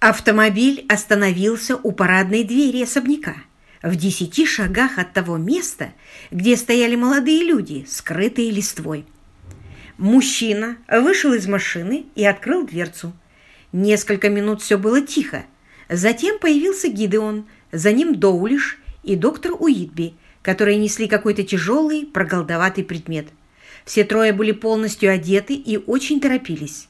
Автомобиль остановился у парадной двери особняка, в десяти шагах от того места, где стояли молодые люди, скрытые листвой. Мужчина вышел из машины и открыл дверцу. Несколько минут все было тихо. Затем появился Гидеон, за ним Доулиш и доктор Уитби, которые несли какой-то тяжелый, проголдоватый предмет. Все трое были полностью одеты и очень торопились.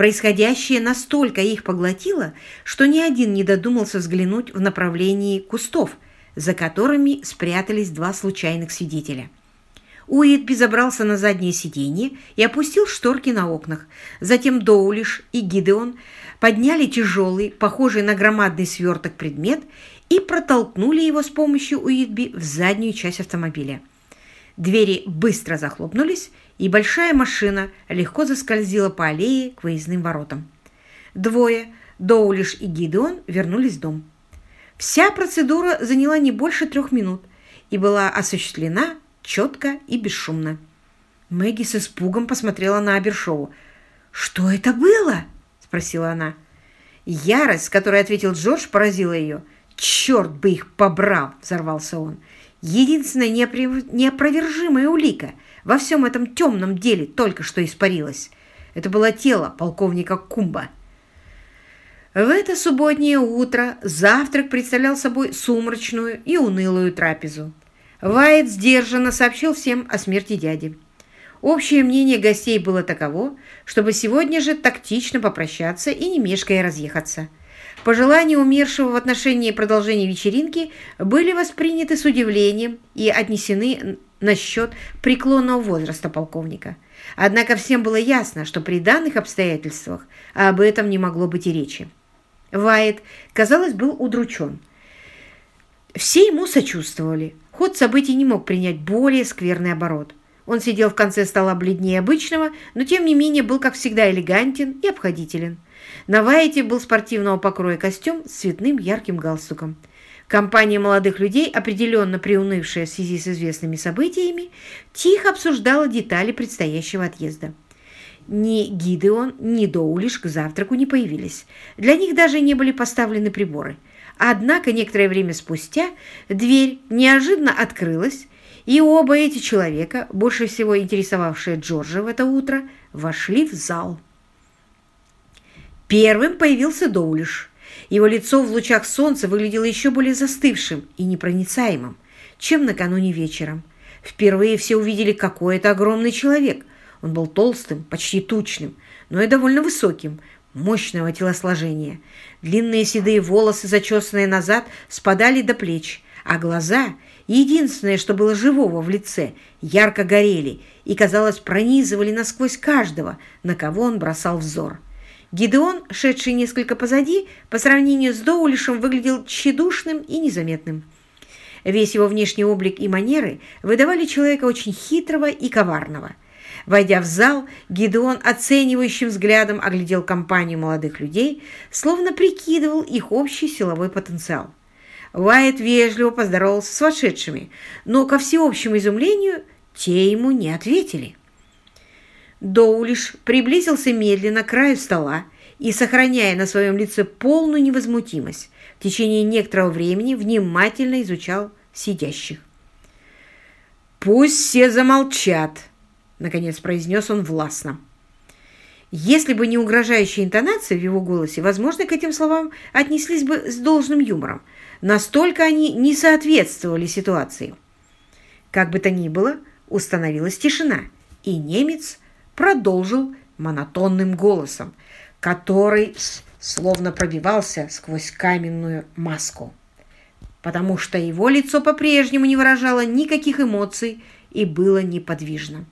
Происходящее настолько их поглотило, что ни один не додумался взглянуть в направлении кустов, за которыми спрятались два случайных свидетеля. Уитби забрался на заднее сиденье и опустил шторки на окнах. Затем Доулиш и Гидеон подняли тяжелый, похожий на громадный сверток предмет и протолкнули его с помощью Уитби в заднюю часть автомобиля. Двери быстро захлопнулись, и большая машина легко заскользила по аллее к выездным воротам. Двое, Доулиш и Гидеон, вернулись в дом. Вся процедура заняла не больше трех минут и была осуществлена четко и бесшумно. Мэгги с испугом посмотрела на Абершоу. «Что это было?» – спросила она. Ярость, которой ответил Джордж, поразила ее. «Черт бы их побрал!» – взорвался он. «Единственная неопровержимая улика – во всем этом темном деле только что испарилось. Это было тело полковника Кумба. В это субботнее утро завтрак представлял собой сумрачную и унылую трапезу. Вайт сдержанно сообщил всем о смерти дяди. Общее мнение гостей было таково, чтобы сегодня же тактично попрощаться и не мешкая разъехаться. Пожелания умершего в отношении продолжения вечеринки были восприняты с удивлением и отнесены насчет преклонного возраста полковника. Однако всем было ясно, что при данных обстоятельствах об этом не могло быть и речи. Вайт, казалось, был удручен. Все ему сочувствовали. Ход событий не мог принять более скверный оборот. Он сидел в конце стола бледнее обычного, но тем не менее был, как всегда, элегантен и обходителен. На Вайте был спортивного покроя костюм с цветным ярким галстуком. Компания молодых людей, определенно приунывшая в связи с известными событиями, тихо обсуждала детали предстоящего отъезда. Ни Гидеон, ни Доулиш к завтраку не появились. Для них даже не были поставлены приборы. Однако некоторое время спустя дверь неожиданно открылась, и оба эти человека, больше всего интересовавшие Джорджа в это утро, вошли в зал. Первым появился Доулиш. Его лицо в лучах солнца выглядело еще более застывшим и непроницаемым, чем накануне вечером. Впервые все увидели, какой это огромный человек. Он был толстым, почти тучным, но и довольно высоким, мощного телосложения. Длинные седые волосы, зачесанные назад, спадали до плеч, а глаза, единственное, что было живого в лице, ярко горели и, казалось, пронизывали насквозь каждого, на кого он бросал взор. Гидеон, шедший несколько позади, по сравнению с Доулишем выглядел тщедушным и незаметным. Весь его внешний облик и манеры выдавали человека очень хитрого и коварного. Войдя в зал, Гидеон оценивающим взглядом оглядел компанию молодых людей, словно прикидывал их общий силовой потенциал. Уайт вежливо поздоровался с вошедшими, но, ко всеобщему изумлению, те ему не ответили. Доулиш приблизился медленно к краю стола и, сохраняя на своем лице полную невозмутимость, в течение некоторого времени внимательно изучал сидящих. «Пусть все замолчат!» — наконец произнес он властно. Если бы не угрожающая интонация в его голосе, возможно, к этим словам отнеслись бы с должным юмором. Настолько они не соответствовали ситуации. Как бы то ни было, установилась тишина, и немец продолжил монотонным голосом, который словно пробивался сквозь каменную маску, потому что его лицо по-прежнему не выражало никаких эмоций и было неподвижно.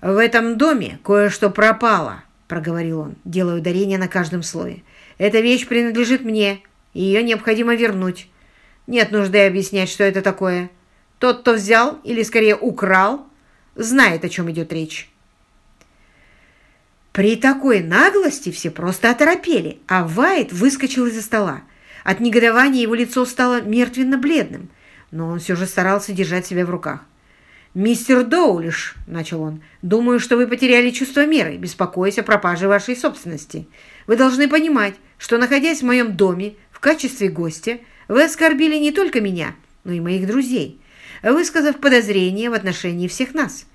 «В этом доме кое-что пропало», — проговорил он, делая ударение на каждом слое. «Эта вещь принадлежит мне, и ее необходимо вернуть. Нет нужды объяснять, что это такое. Тот, кто взял, или скорее украл, знает, о чем идет речь. При такой наглости все просто оторопели, а Вайт выскочил из-за стола. От негодования его лицо стало мертвенно-бледным, но он все же старался держать себя в руках. «Мистер Доулиш», — начал он, — «думаю, что вы потеряли чувство меры, беспокоясь о пропаже вашей собственности. Вы должны понимать, что, находясь в моем доме в качестве гостя, вы оскорбили не только меня, но и моих друзей, высказав подозрения в отношении всех нас.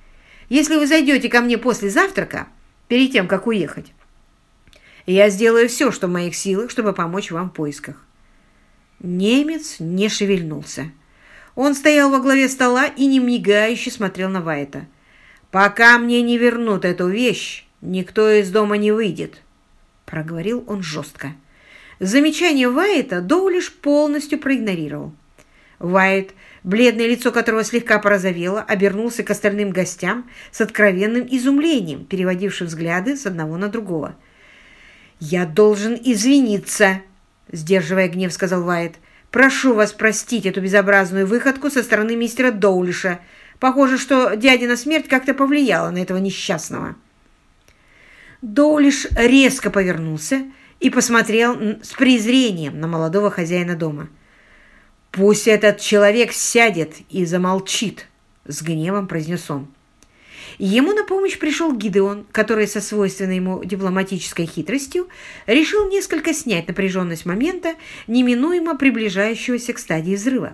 Если вы зайдете ко мне после завтрака, перед тем, как уехать, я сделаю все, что в моих силах, чтобы помочь вам в поисках. Немец не шевельнулся. Он стоял во главе стола и не мигающе смотрел на Вайта. «Пока мне не вернут эту вещь, никто из дома не выйдет», — проговорил он жестко. Замечание Вайта Доу лишь полностью проигнорировал. Вайт, бледное лицо которого слегка порозовело, обернулся к остальным гостям с откровенным изумлением, переводившим взгляды с одного на другого. «Я должен извиниться», — сдерживая гнев, сказал Вайт. «Прошу вас простить эту безобразную выходку со стороны мистера Доулиша. Похоже, что дядина смерть как-то повлияла на этого несчастного». Доулиш резко повернулся и посмотрел с презрением на молодого хозяина дома. «Пусть этот человек сядет и замолчит», — с гневом произнес он. Ему на помощь пришел Гидеон, который со свойственной ему дипломатической хитростью решил несколько снять напряженность момента, неминуемо приближающегося к стадии взрыва.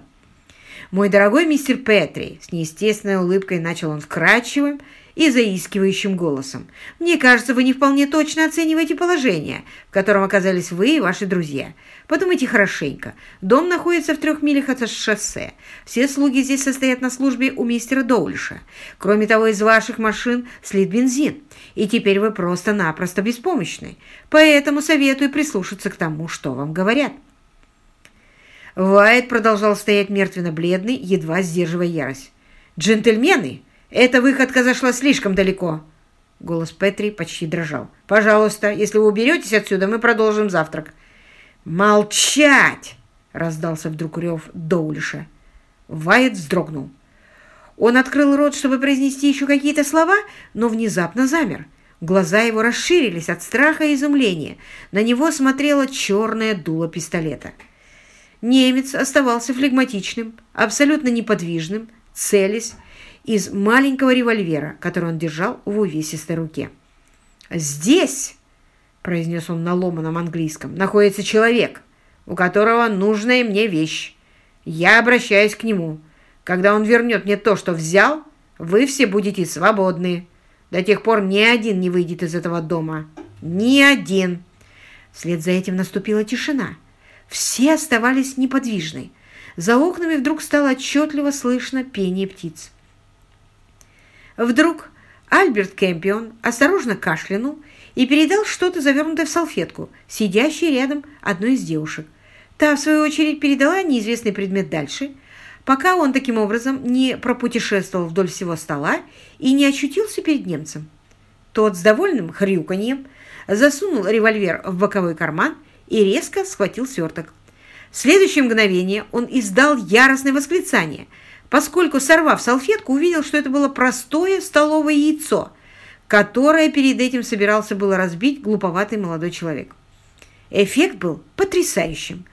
«Мой дорогой мистер Петри», — с неестественной улыбкой начал он вкрадчивым и заискивающим голосом, «мне кажется, вы не вполне точно оцениваете положение, в котором оказались вы и ваши друзья. Подумайте хорошенько. Дом находится в трех милях от шоссе. Все слуги здесь состоят на службе у мистера Доулиша. Кроме того, из ваших машин слит бензин. И теперь вы просто-напросто беспомощны. Поэтому советую прислушаться к тому, что вам говорят». Вайт продолжал стоять мертвенно-бледный, едва сдерживая ярость. «Джентльмены, эта выходка зашла слишком далеко!» Голос Петри почти дрожал. «Пожалуйста, если вы уберетесь отсюда, мы продолжим завтрак». «Молчать!» — раздался вдруг рев Доулиша. Вайт вздрогнул. Он открыл рот, чтобы произнести еще какие-то слова, но внезапно замер. Глаза его расширились от страха и изумления. На него смотрело черное дуло пистолета. Немец оставался флегматичным, абсолютно неподвижным, целясь из маленького револьвера, который он держал в увесистой руке. «Здесь!» — произнес он на ломаном английском, — «находится человек, у которого нужная мне вещь. Я обращаюсь к нему. Когда он вернет мне то, что взял, вы все будете свободны. До тех пор ни один не выйдет из этого дома. Ни один!» Вслед за этим наступила тишина. Все оставались неподвижны. За окнами вдруг стало отчетливо слышно пение птиц. Вдруг Альберт Кэмпион осторожно кашлянул и передал что-то завернутое в салфетку, сидящей рядом одной из девушек. Та, в свою очередь, передала неизвестный предмет дальше, пока он таким образом не пропутешествовал вдоль всего стола и не очутился перед немцем. Тот с довольным хрюканьем засунул револьвер в боковой карман и резко схватил сверток. В следующее мгновение он издал яростное восклицание, поскольку, сорвав салфетку, увидел, что это было простое столовое яйцо, которое перед этим собирался было разбить глуповатый молодой человек. Эффект был потрясающим.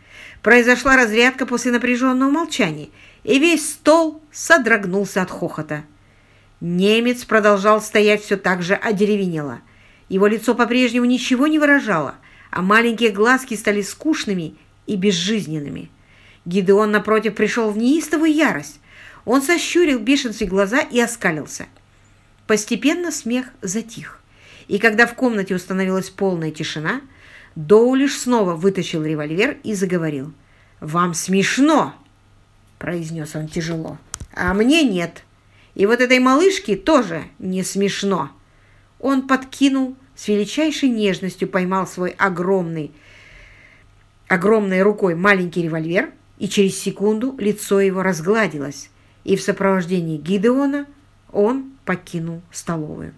Произошла разрядка после напряженного молчания, и весь стол содрогнулся от хохота. Немец продолжал стоять все так же одеревенело. Его лицо по-прежнему ничего не выражало – а маленькие глазки стали скучными и безжизненными. Гидеон, напротив, пришел в неистовую ярость. Он сощурил бешенстве глаза и оскалился. Постепенно смех затих, и когда в комнате установилась полная тишина, Доу лишь снова вытащил револьвер и заговорил. «Вам смешно!» – произнес он тяжело. «А мне нет. И вот этой малышке тоже не смешно». Он подкинул с величайшей нежностью поймал свой огромный, огромной рукой маленький револьвер, и через секунду лицо его разгладилось, и в сопровождении Гидеона он покинул столовую.